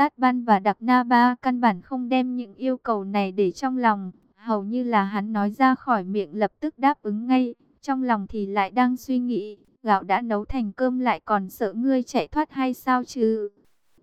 Tát Ban và Đặc Na Ba căn bản không đem những yêu cầu này để trong lòng, hầu như là hắn nói ra khỏi miệng lập tức đáp ứng ngay, trong lòng thì lại đang suy nghĩ, gạo đã nấu thành cơm lại còn sợ ngươi chạy thoát hay sao chứ?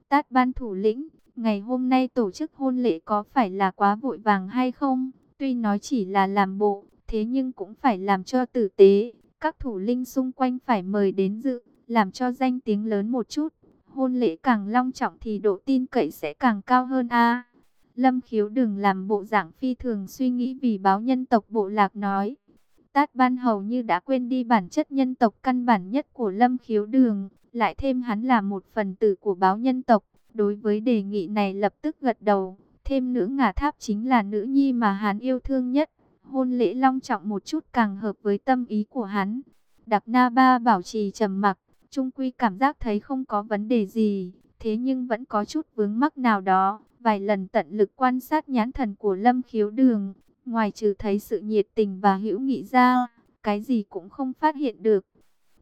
Tát Ban thủ lĩnh, ngày hôm nay tổ chức hôn lễ có phải là quá vội vàng hay không? Tuy nói chỉ là làm bộ, thế nhưng cũng phải làm cho tử tế, các thủ linh xung quanh phải mời đến dự, làm cho danh tiếng lớn một chút. Hôn lễ càng long trọng thì độ tin cậy sẽ càng cao hơn a. Lâm khiếu đừng làm bộ dạng phi thường suy nghĩ vì báo nhân tộc bộ lạc nói. Tát ban hầu như đã quên đi bản chất nhân tộc căn bản nhất của lâm khiếu đường, lại thêm hắn là một phần tử của báo nhân tộc. Đối với đề nghị này lập tức gật đầu, thêm nữa ngả tháp chính là nữ nhi mà hắn yêu thương nhất. Hôn lễ long trọng một chút càng hợp với tâm ý của hắn. Đặc Na Ba bảo trì trầm mặc, Trung Quy cảm giác thấy không có vấn đề gì, thế nhưng vẫn có chút vướng mắc nào đó. Vài lần tận lực quan sát nhãn thần của Lâm Khiếu Đường, ngoài trừ thấy sự nhiệt tình và hữu nghị ra, cái gì cũng không phát hiện được.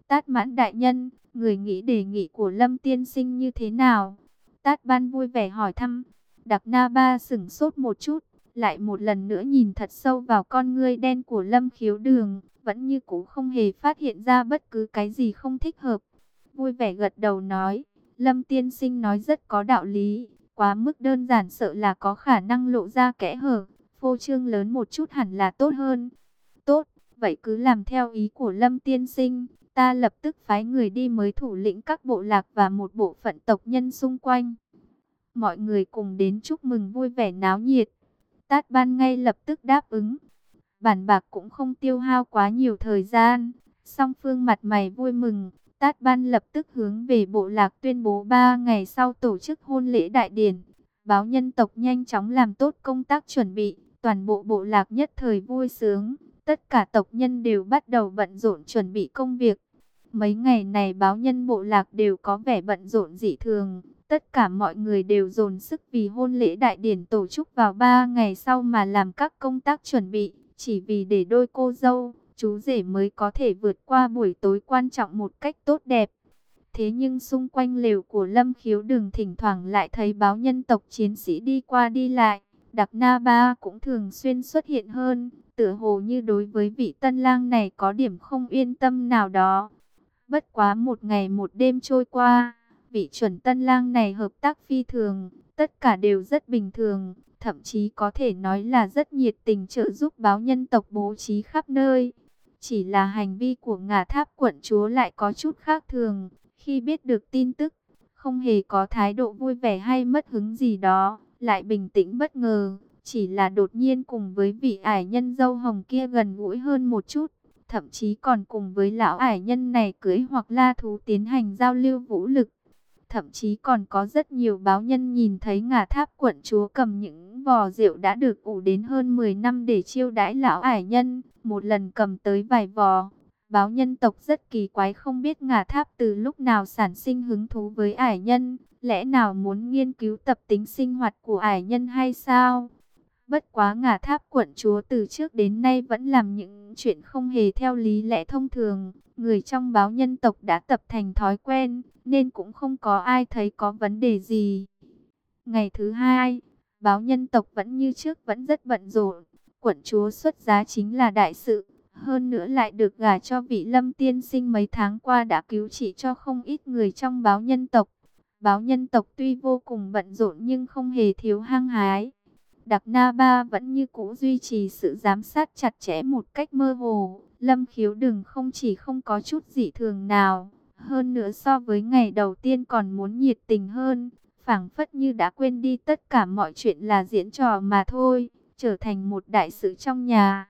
Tát mãn đại nhân, người nghĩ đề nghị của Lâm Tiên Sinh như thế nào? Tát ban vui vẻ hỏi thăm. Đặc Na Ba sửng sốt một chút, lại một lần nữa nhìn thật sâu vào con ngươi đen của Lâm Khiếu Đường, vẫn như cũ không hề phát hiện ra bất cứ cái gì không thích hợp. Vui vẻ gật đầu nói, Lâm Tiên Sinh nói rất có đạo lý, quá mức đơn giản sợ là có khả năng lộ ra kẽ hở, phô trương lớn một chút hẳn là tốt hơn. Tốt, vậy cứ làm theo ý của Lâm Tiên Sinh, ta lập tức phái người đi mới thủ lĩnh các bộ lạc và một bộ phận tộc nhân xung quanh. Mọi người cùng đến chúc mừng vui vẻ náo nhiệt. Tát ban ngay lập tức đáp ứng. Bản bạc cũng không tiêu hao quá nhiều thời gian. Song phương mặt mày vui mừng. Tát ban lập tức hướng về bộ lạc tuyên bố 3 ngày sau tổ chức hôn lễ đại điển. Báo nhân tộc nhanh chóng làm tốt công tác chuẩn bị. Toàn bộ bộ lạc nhất thời vui sướng. Tất cả tộc nhân đều bắt đầu bận rộn chuẩn bị công việc. Mấy ngày này báo nhân bộ lạc đều có vẻ bận rộn dị thường. Tất cả mọi người đều dồn sức vì hôn lễ đại điển tổ chức vào 3 ngày sau mà làm các công tác chuẩn bị. Chỉ vì để đôi cô dâu, chú rể mới có thể vượt qua buổi tối quan trọng một cách tốt đẹp. Thế nhưng xung quanh lều của Lâm Khiếu đường thỉnh thoảng lại thấy báo nhân tộc chiến sĩ đi qua đi lại. Đặc Na Ba cũng thường xuyên xuất hiện hơn, tựa hồ như đối với vị tân lang này có điểm không yên tâm nào đó. Bất quá một ngày một đêm trôi qua, vị chuẩn tân lang này hợp tác phi thường, tất cả đều rất bình thường, thậm chí có thể nói là rất nhiệt tình trợ giúp báo nhân tộc bố trí khắp nơi. Chỉ là hành vi của ngà tháp quận chúa lại có chút khác thường, khi biết được tin tức, không hề có thái độ vui vẻ hay mất hứng gì đó, lại bình tĩnh bất ngờ, chỉ là đột nhiên cùng với vị ải nhân dâu hồng kia gần gũi hơn một chút, thậm chí còn cùng với lão ải nhân này cưới hoặc la thú tiến hành giao lưu vũ lực. Thậm chí còn có rất nhiều báo nhân nhìn thấy ngà tháp quận chúa cầm những vò rượu đã được ủ đến hơn 10 năm để chiêu đãi lão ải nhân, một lần cầm tới vài vò. Báo nhân tộc rất kỳ quái không biết ngà tháp từ lúc nào sản sinh hứng thú với ải nhân, lẽ nào muốn nghiên cứu tập tính sinh hoạt của ải nhân hay sao? Bất quá ngà tháp quận chúa từ trước đến nay vẫn làm những chuyện không hề theo lý lẽ thông thường. Người trong báo nhân tộc đã tập thành thói quen, nên cũng không có ai thấy có vấn đề gì. Ngày thứ hai, báo nhân tộc vẫn như trước vẫn rất bận rộn. Quận chúa xuất giá chính là đại sự. Hơn nữa lại được gả cho vị lâm tiên sinh mấy tháng qua đã cứu trị cho không ít người trong báo nhân tộc. Báo nhân tộc tuy vô cùng bận rộn nhưng không hề thiếu hăng hái. Đặc Na Ba vẫn như cũ duy trì sự giám sát chặt chẽ một cách mơ hồ. Lâm khiếu đừng không chỉ không có chút dị thường nào, hơn nữa so với ngày đầu tiên còn muốn nhiệt tình hơn, phảng phất như đã quên đi tất cả mọi chuyện là diễn trò mà thôi, trở thành một đại sự trong nhà.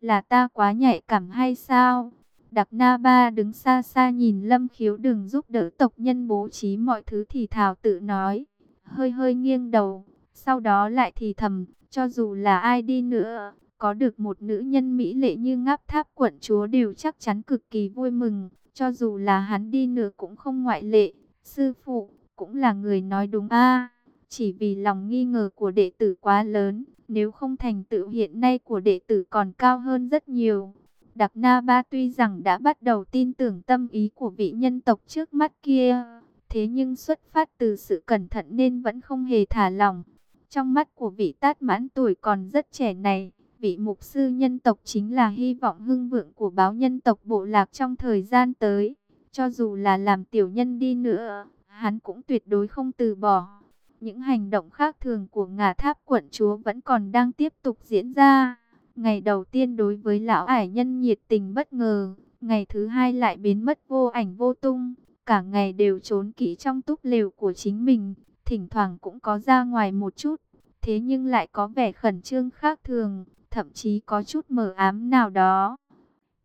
Là ta quá nhạy cảm hay sao? Đặc Na Ba đứng xa xa nhìn Lâm Khiếu đừng giúp đỡ tộc nhân bố trí mọi thứ thì thảo tự nói, hơi hơi nghiêng đầu, sau đó lại thì thầm, cho dù là ai đi nữa, có được một nữ nhân mỹ lệ như ngáp tháp quận chúa đều chắc chắn cực kỳ vui mừng, cho dù là hắn đi nữa cũng không ngoại lệ. Sư phụ, cũng là người nói đúng a chỉ vì lòng nghi ngờ của đệ tử quá lớn, nếu không thành tựu hiện nay của đệ tử còn cao hơn rất nhiều. Đặc Na Ba tuy rằng đã bắt đầu tin tưởng tâm ý của vị nhân tộc trước mắt kia, Thế nhưng xuất phát từ sự cẩn thận nên vẫn không hề thả lòng. Trong mắt của vị tát mãn tuổi còn rất trẻ này, vị mục sư nhân tộc chính là hy vọng hưng vượng của báo nhân tộc bộ lạc trong thời gian tới. Cho dù là làm tiểu nhân đi nữa, hắn cũng tuyệt đối không từ bỏ. Những hành động khác thường của ngà tháp quận chúa vẫn còn đang tiếp tục diễn ra. Ngày đầu tiên đối với lão ải nhân nhiệt tình bất ngờ, ngày thứ hai lại biến mất vô ảnh vô tung. Cả ngày đều trốn kỹ trong túp lều của chính mình, thỉnh thoảng cũng có ra ngoài một chút. Thế nhưng lại có vẻ khẩn trương khác thường, thậm chí có chút mờ ám nào đó.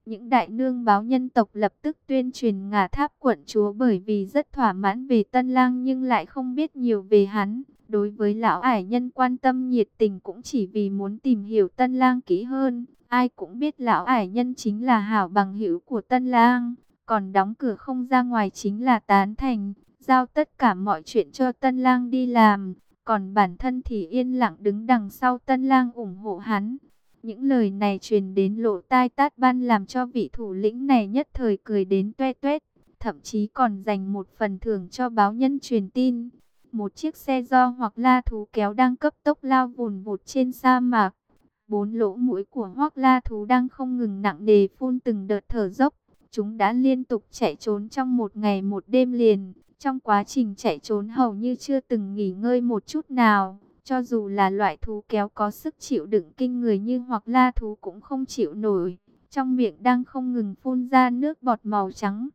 Những đại nương báo nhân tộc lập tức tuyên truyền ngả tháp quận chúa bởi vì rất thỏa mãn về tân lang nhưng lại không biết nhiều về hắn. Đối với lão ải nhân quan tâm nhiệt tình cũng chỉ vì muốn tìm hiểu tân lang kỹ hơn. Ai cũng biết lão ải nhân chính là hảo bằng hữu của tân lang. Còn đóng cửa không ra ngoài chính là tán thành. Giao tất cả mọi chuyện cho tân lang đi làm. Còn bản thân thì yên lặng đứng đằng sau tân lang ủng hộ hắn. Những lời này truyền đến lộ tai tát ban làm cho vị thủ lĩnh này nhất thời cười đến toe toét, thậm chí còn dành một phần thưởng cho báo nhân truyền tin. Một chiếc xe do hoặc la thú kéo đang cấp tốc lao vùn vụt trên sa mạc. Bốn lỗ mũi của hoặc la thú đang không ngừng nặng đề phun từng đợt thở dốc. Chúng đã liên tục chạy trốn trong một ngày một đêm liền. Trong quá trình chạy trốn hầu như chưa từng nghỉ ngơi một chút nào. Cho dù là loại thú kéo có sức chịu đựng kinh người như hoặc la thú cũng không chịu nổi. Trong miệng đang không ngừng phun ra nước bọt màu trắng.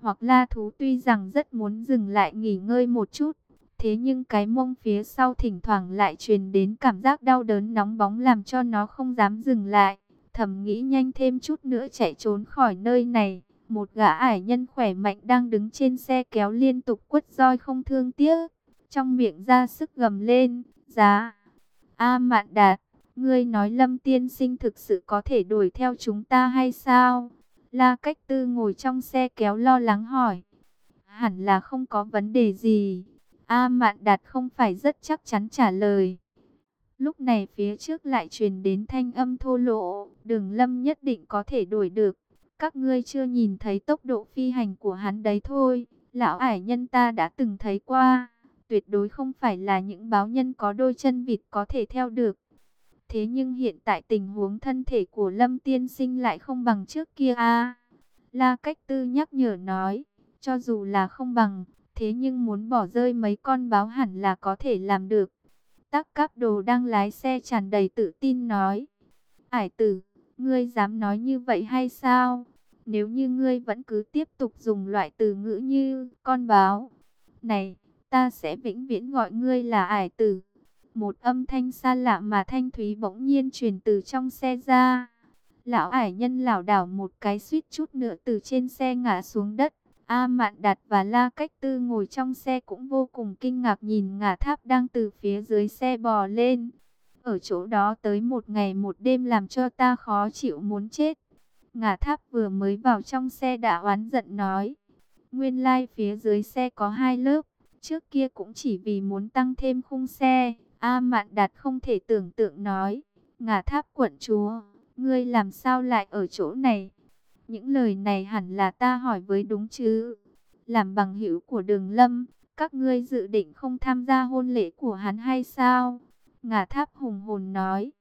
Hoặc la thú tuy rằng rất muốn dừng lại nghỉ ngơi một chút. Thế nhưng cái mông phía sau thỉnh thoảng lại truyền đến cảm giác đau đớn nóng bóng làm cho nó không dám dừng lại. Thầm nghĩ nhanh thêm chút nữa chạy trốn khỏi nơi này. Một gã ải nhân khỏe mạnh đang đứng trên xe kéo liên tục quất roi không thương tiếc. Trong miệng ra sức gầm lên giá. A Mạn Đạt, ngươi nói Lâm Tiên Sinh thực sự có thể đuổi theo chúng ta hay sao? La Cách Tư ngồi trong xe kéo lo lắng hỏi. Hẳn là không có vấn đề gì. A Mạn Đạt không phải rất chắc chắn trả lời. Lúc này phía trước lại truyền đến thanh âm thô lỗ, đường lâm nhất định có thể đuổi được. Các ngươi chưa nhìn thấy tốc độ phi hành của hắn đấy thôi, lão ải nhân ta đã từng thấy qua tuyệt đối không phải là những báo nhân có đôi chân vịt có thể theo được. Thế nhưng hiện tại tình huống thân thể của Lâm Tiên Sinh lại không bằng trước kia a. La Cách Tư nhắc nhở nói, cho dù là không bằng, thế nhưng muốn bỏ rơi mấy con báo hẳn là có thể làm được. Tắc Cáp Đồ đang lái xe tràn đầy tự tin nói, Ải tử, ngươi dám nói như vậy hay sao? Nếu như ngươi vẫn cứ tiếp tục dùng loại từ ngữ như con báo, này, ta sẽ vĩnh viễn gọi ngươi là ải tử. Một âm thanh xa lạ mà thanh thúy bỗng nhiên truyền từ trong xe ra. Lão ải nhân lảo đảo một cái suýt chút nữa từ trên xe ngã xuống đất. A Mạn Đạt và La Cách Tư ngồi trong xe cũng vô cùng kinh ngạc nhìn ngả tháp đang từ phía dưới xe bò lên. Ở chỗ đó tới một ngày một đêm làm cho ta khó chịu muốn chết. Ngả tháp vừa mới vào trong xe đã oán giận nói. Nguyên lai like phía dưới xe có hai lớp. Trước kia cũng chỉ vì muốn tăng thêm khung xe, A Mạn Đạt không thể tưởng tượng nói, ngả tháp quận chúa, ngươi làm sao lại ở chỗ này? Những lời này hẳn là ta hỏi với đúng chứ? Làm bằng hữu của đường lâm, các ngươi dự định không tham gia hôn lễ của hắn hay sao? Ngả tháp hùng hồn nói,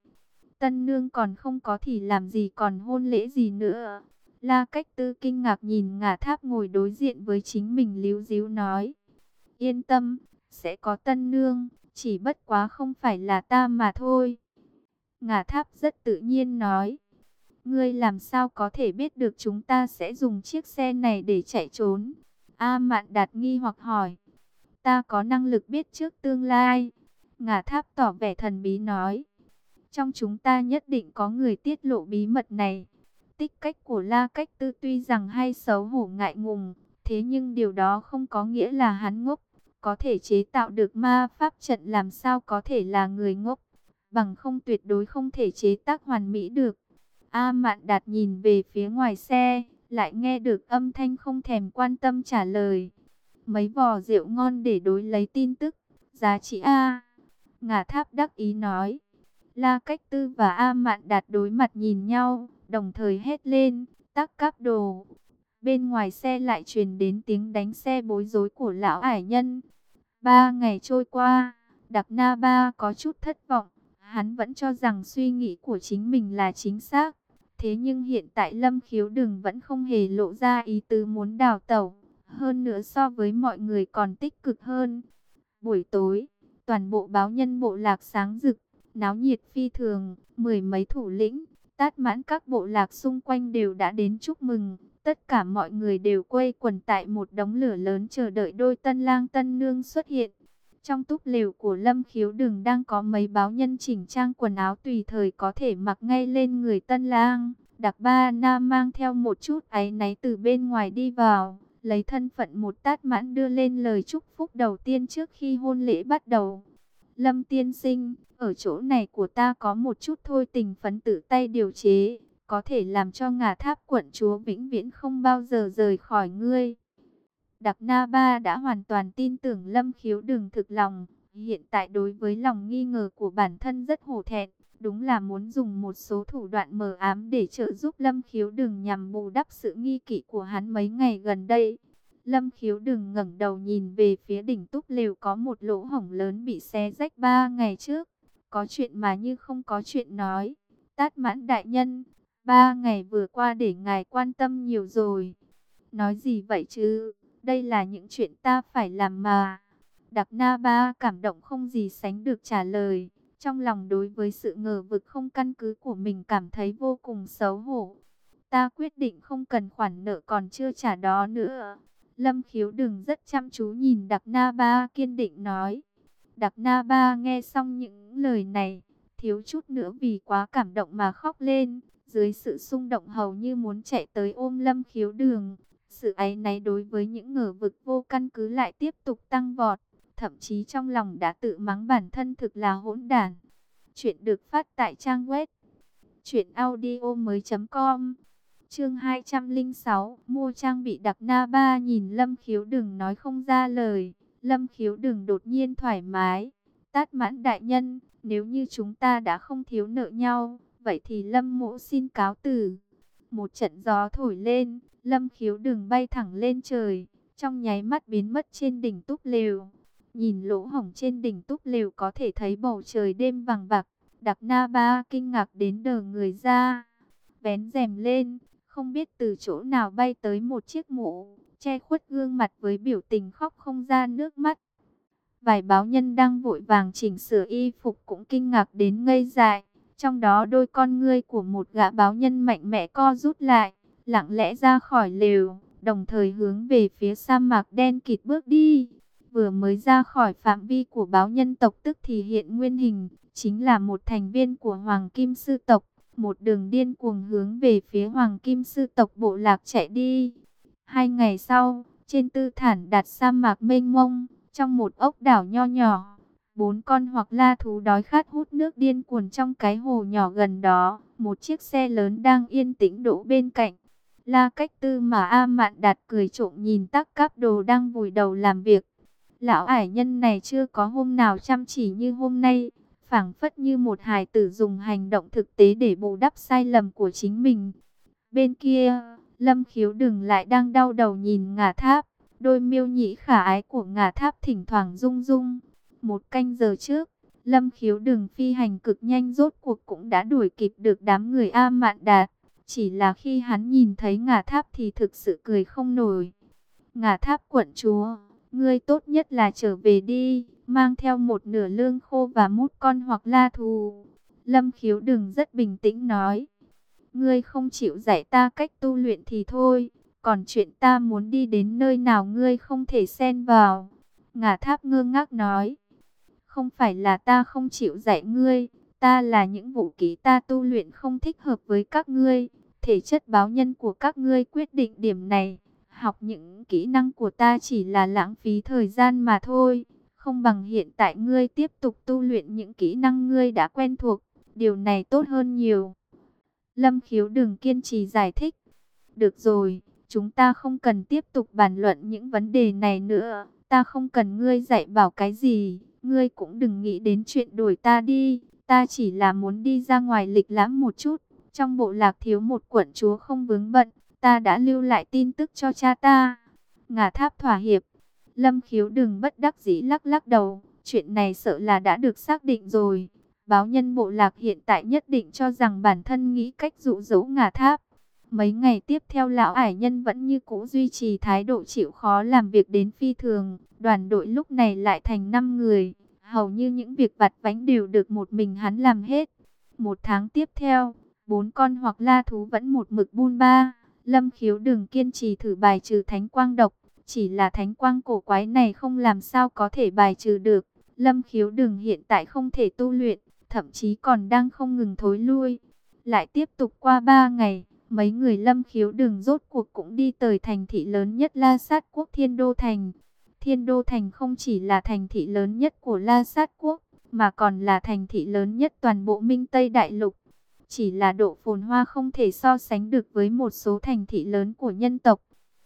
tân nương còn không có thì làm gì còn hôn lễ gì nữa? La cách tư kinh ngạc nhìn ngả tháp ngồi đối diện với chính mình líu díu nói. Yên tâm, sẽ có tân nương, chỉ bất quá không phải là ta mà thôi. Ngà tháp rất tự nhiên nói. Ngươi làm sao có thể biết được chúng ta sẽ dùng chiếc xe này để chạy trốn? A mạn đạt nghi hoặc hỏi. Ta có năng lực biết trước tương lai. Ngà tháp tỏ vẻ thần bí nói. Trong chúng ta nhất định có người tiết lộ bí mật này. Tích cách của La Cách Tư tuy rằng hay xấu hổ ngại ngùng, thế nhưng điều đó không có nghĩa là hắn ngốc có thể chế tạo được ma pháp trận làm sao có thể là người ngốc, bằng không tuyệt đối không thể chế tác hoàn mỹ được. A Mạn Đạt nhìn về phía ngoài xe, lại nghe được âm thanh không thèm quan tâm trả lời. Mấy vò rượu ngon để đối lấy tin tức, giá trị A. Ngả tháp đắc ý nói. La Cách Tư và A Mạn Đạt đối mặt nhìn nhau, đồng thời hét lên, tắc cáp đồ. Bên ngoài xe lại truyền đến tiếng đánh xe bối rối của lão ải nhân. Ba ngày trôi qua, Đặc Na Ba có chút thất vọng. Hắn vẫn cho rằng suy nghĩ của chính mình là chính xác. Thế nhưng hiện tại Lâm Khiếu Đừng vẫn không hề lộ ra ý tứ muốn đào tẩu. Hơn nữa so với mọi người còn tích cực hơn. Buổi tối, toàn bộ báo nhân bộ lạc sáng rực, náo nhiệt phi thường, mười mấy thủ lĩnh, tát mãn các bộ lạc xung quanh đều đã đến chúc mừng. Tất cả mọi người đều quây quần tại một đống lửa lớn chờ đợi đôi tân lang tân nương xuất hiện. Trong túp lều của Lâm Khiếu Đường đang có mấy báo nhân chỉnh trang quần áo tùy thời có thể mặc ngay lên người tân lang. Đặc ba na mang theo một chút áy náy từ bên ngoài đi vào, lấy thân phận một tát mãn đưa lên lời chúc phúc đầu tiên trước khi hôn lễ bắt đầu. Lâm tiên sinh, ở chỗ này của ta có một chút thôi tình phấn tự tay điều chế, có thể làm cho ngà tháp quận chúa vĩnh viễn không bao giờ rời khỏi ngươi. Đặc Na Ba đã hoàn toàn tin tưởng Lâm Khiếu đường thực lòng, hiện tại đối với lòng nghi ngờ của bản thân rất hổ thẹn, đúng là muốn dùng một số thủ đoạn mờ ám để trợ giúp Lâm Khiếu đường nhằm bù đắp sự nghi kỵ của hắn mấy ngày gần đây. Lâm Khiếu đường ngẩng đầu nhìn về phía đỉnh túp lều có một lỗ hổng lớn bị xé rách ba ngày trước. Có chuyện mà như không có chuyện nói. Tát mãn đại nhân, ba ngày vừa qua để ngài quan tâm nhiều rồi. Nói gì vậy chứ? Đây là những chuyện ta phải làm mà. Đặc Na Ba cảm động không gì sánh được trả lời. Trong lòng đối với sự ngờ vực không căn cứ của mình cảm thấy vô cùng xấu hổ. Ta quyết định không cần khoản nợ còn chưa trả đó nữa. Lâm khiếu đừng rất chăm chú nhìn Đặc Na Ba kiên định nói. Đặc Na Ba nghe xong những lời này, thiếu chút nữa vì quá cảm động mà khóc lên. Dưới sự xung động hầu như muốn chạy tới ôm Lâm khiếu đường. Sự áy náy đối với những ngờ vực vô căn cứ lại tiếp tục tăng vọt. Thậm chí trong lòng đã tự mắng bản thân thực là hỗn đản. Chuyện được phát tại trang web. Chuyện audio mới com Chương 206, mua trang bị đặc na ba nhìn Lâm Khiếu đừng nói không ra lời. Lâm Khiếu đừng đột nhiên thoải mái. Tát mãn đại nhân, nếu như chúng ta đã không thiếu nợ nhau, vậy thì Lâm mộ xin cáo từ. Một trận gió thổi lên, Lâm Khiếu đừng bay thẳng lên trời, trong nháy mắt biến mất trên đỉnh túp lều. Nhìn lỗ hổng trên đỉnh túp lều có thể thấy bầu trời đêm vàng bạc. Đặc Na Ba kinh ngạc đến đờ người ra. Vén rèm lên, không biết từ chỗ nào bay tới một chiếc mũ, che khuất gương mặt với biểu tình khóc không ra nước mắt. Vài báo nhân đang vội vàng chỉnh sửa y phục cũng kinh ngạc đến ngây dại. Trong đó đôi con ngươi của một gã báo nhân mạnh mẽ co rút lại, lặng lẽ ra khỏi lều, đồng thời hướng về phía sa mạc đen kịt bước đi. Vừa mới ra khỏi phạm vi của báo nhân tộc tức thì hiện nguyên hình, chính là một thành viên của Hoàng Kim Sư tộc một đường điên cuồng hướng về phía Hoàng Kim Sư tộc bộ lạc chạy đi. Hai ngày sau, trên tư thản đặt sa mạc mênh mông, trong một ốc đảo nho nhỏ, bốn con hoặc la thú đói khát hút nước điên cuồng trong cái hồ nhỏ gần đó, một chiếc xe lớn đang yên tĩnh đỗ bên cạnh. La cách tư mà A Mạn đạt cười trộm nhìn tắc cáp đồ đang vùi đầu làm việc. Lão ải nhân này chưa có hôm nào chăm chỉ như hôm nay phảng phất như một hài tử dùng hành động thực tế để bù đắp sai lầm của chính mình. Bên kia, Lâm Khiếu đừng lại đang đau đầu nhìn ngả tháp, đôi miêu nhĩ khả ái của ngả tháp thỉnh thoảng rung rung. Một canh giờ trước, Lâm Khiếu đường phi hành cực nhanh rốt cuộc cũng đã đuổi kịp được đám người A Mạn Đạt. Chỉ là khi hắn nhìn thấy ngả tháp thì thực sự cười không nổi. Ngả tháp quận chúa, ngươi tốt nhất là trở về đi mang theo một nửa lương khô và mút con hoặc la thù. Lâm khiếu đừng rất bình tĩnh nói. Ngươi không chịu dạy ta cách tu luyện thì thôi, còn chuyện ta muốn đi đến nơi nào ngươi không thể xen vào. Ngả tháp ngơ ngác nói. Không phải là ta không chịu dạy ngươi, ta là những vũ ký ta tu luyện không thích hợp với các ngươi. Thể chất báo nhân của các ngươi quyết định điểm này. Học những kỹ năng của ta chỉ là lãng phí thời gian mà thôi. Không bằng hiện tại ngươi tiếp tục tu luyện những kỹ năng ngươi đã quen thuộc. Điều này tốt hơn nhiều. Lâm khiếu đừng kiên trì giải thích. Được rồi, chúng ta không cần tiếp tục bàn luận những vấn đề này nữa. Ta không cần ngươi dạy bảo cái gì. Ngươi cũng đừng nghĩ đến chuyện đổi ta đi. Ta chỉ là muốn đi ra ngoài lịch lãm một chút. Trong bộ lạc thiếu một quận chúa không vướng bận. ta đã lưu lại tin tức cho cha ta. Ngà tháp thỏa hiệp. Lâm khiếu đừng bất đắc dĩ lắc lắc đầu. Chuyện này sợ là đã được xác định rồi. Báo nhân bộ lạc hiện tại nhất định cho rằng bản thân nghĩ cách dụ dỗ ngà tháp. Mấy ngày tiếp theo lão ải nhân vẫn như cũ duy trì thái độ chịu khó làm việc đến phi thường. Đoàn đội lúc này lại thành 5 người. Hầu như những việc vặt vánh đều được một mình hắn làm hết. Một tháng tiếp theo, bốn con hoặc la thú vẫn một mực buôn ba. Lâm khiếu đừng kiên trì thử bài trừ thánh quang độc. Chỉ là thánh quang cổ quái này không làm sao có thể bài trừ được. Lâm khiếu đừng hiện tại không thể tu luyện, thậm chí còn đang không ngừng thối lui. Lại tiếp tục qua ba ngày, mấy người lâm khiếu đường rốt cuộc cũng đi tới thành thị lớn nhất La Sát Quốc Thiên Đô Thành. Thiên Đô Thành không chỉ là thành thị lớn nhất của La Sát Quốc, mà còn là thành thị lớn nhất toàn bộ Minh Tây Đại Lục. Chỉ là độ phồn hoa không thể so sánh được với một số thành thị lớn của nhân tộc.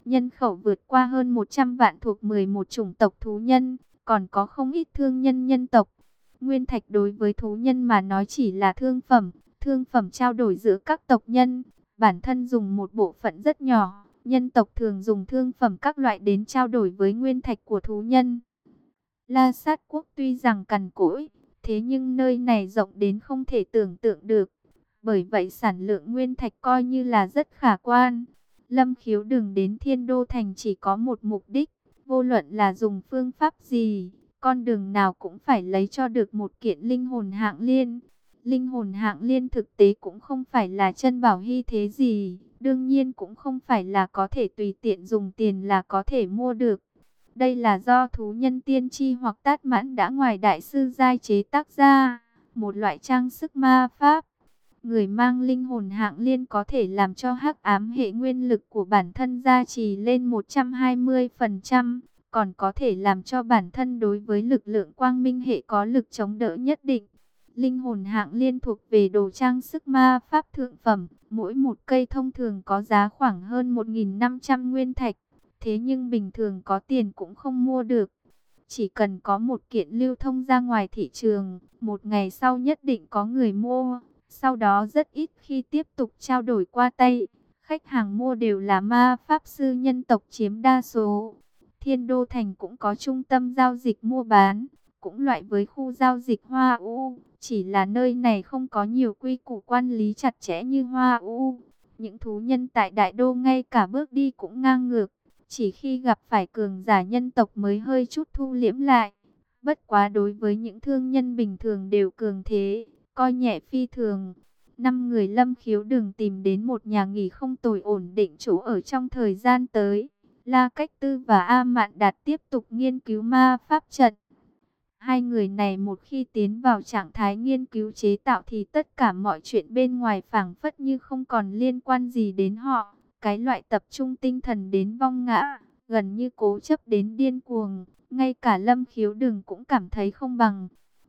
Nhân khẩu vượt qua hơn 100 vạn thuộc 11 chủng tộc thú nhân, còn có không ít thương nhân nhân tộc. Nguyên thạch đối với thú nhân mà nói chỉ là thương phẩm, thương phẩm trao đổi giữa các tộc nhân, bản thân dùng một bộ phận rất nhỏ. Nhân tộc thường dùng thương phẩm các loại đến trao đổi với nguyên thạch của thú nhân. La sát quốc tuy rằng cằn cỗi, thế nhưng nơi này rộng đến không thể tưởng tượng được. Bởi vậy sản lượng nguyên thạch coi như là rất khả quan. Lâm khiếu đường đến thiên đô thành chỉ có một mục đích, vô luận là dùng phương pháp gì, con đường nào cũng phải lấy cho được một kiện linh hồn hạng liên. Linh hồn hạng liên thực tế cũng không phải là chân bảo hy thế gì, đương nhiên cũng không phải là có thể tùy tiện dùng tiền là có thể mua được. Đây là do thú nhân tiên tri hoặc tát mãn đã ngoài đại sư giai chế tác ra, một loại trang sức ma pháp. Người mang linh hồn hạng liên có thể làm cho hắc ám hệ nguyên lực của bản thân gia trì lên 120%, còn có thể làm cho bản thân đối với lực lượng quang minh hệ có lực chống đỡ nhất định. Linh hồn hạng liên thuộc về đồ trang sức ma pháp thượng phẩm, mỗi một cây thông thường có giá khoảng hơn 1.500 nguyên thạch, thế nhưng bình thường có tiền cũng không mua được. Chỉ cần có một kiện lưu thông ra ngoài thị trường, một ngày sau nhất định có người mua, sau đó rất ít khi tiếp tục trao đổi qua tay. Khách hàng mua đều là ma pháp sư nhân tộc chiếm đa số. Thiên Đô Thành cũng có trung tâm giao dịch mua bán, cũng loại với khu giao dịch Hoa U. Chỉ là nơi này không có nhiều quy củ quan lý chặt chẽ như Hoa U. Những thú nhân tại Đại Đô ngay cả bước đi cũng ngang ngược. Chỉ khi gặp phải cường giả nhân tộc mới hơi chút thu liễm lại. Bất quá đối với những thương nhân bình thường đều cường thế, coi nhẹ phi thường. Năm người lâm khiếu đường tìm đến một nhà nghỉ không tồi ổn định chỗ ở trong thời gian tới. La Cách Tư và A Mạn Đạt tiếp tục nghiên cứu ma pháp trận. Hai người này một khi tiến vào trạng thái nghiên cứu chế tạo thì tất cả mọi chuyện bên ngoài phảng phất như không còn liên quan gì đến họ. Cái loại tập trung tinh thần đến vong ngã, gần như cố chấp đến điên cuồng, ngay cả lâm khiếu đường cũng cảm thấy không bằng.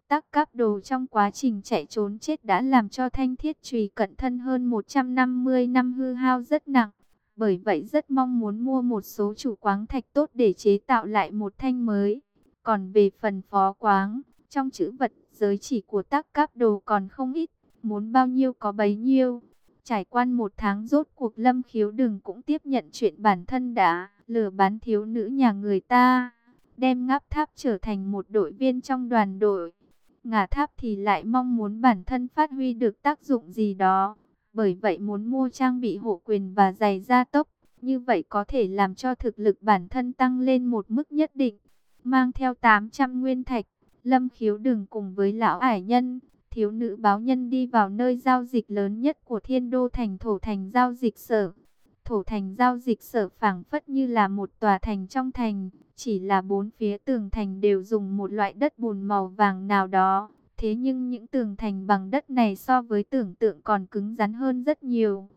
tắc cáp đồ trong quá trình chạy trốn chết đã làm cho thanh thiết trùy cận thân hơn 150 năm hư hao rất nặng. Bởi vậy rất mong muốn mua một số chủ quáng thạch tốt để chế tạo lại một thanh mới. Còn về phần phó quáng, trong chữ vật giới chỉ của tác cáp đồ còn không ít, muốn bao nhiêu có bấy nhiêu. Trải qua một tháng rốt cuộc lâm khiếu đừng cũng tiếp nhận chuyện bản thân đã lừa bán thiếu nữ nhà người ta, đem ngáp tháp trở thành một đội viên trong đoàn đội. Ngà tháp thì lại mong muốn bản thân phát huy được tác dụng gì đó, bởi vậy muốn mua trang bị hộ quyền và giày gia tốc, như vậy có thể làm cho thực lực bản thân tăng lên một mức nhất định. Mang theo 800 nguyên thạch, Lâm Khiếu đừng cùng với lão ải nhân, thiếu nữ báo nhân đi vào nơi giao dịch lớn nhất của thiên đô thành thổ thành giao dịch sở. Thổ thành giao dịch sở phảng phất như là một tòa thành trong thành, chỉ là bốn phía tường thành đều dùng một loại đất bùn màu vàng nào đó. Thế nhưng những tường thành bằng đất này so với tưởng tượng còn cứng rắn hơn rất nhiều.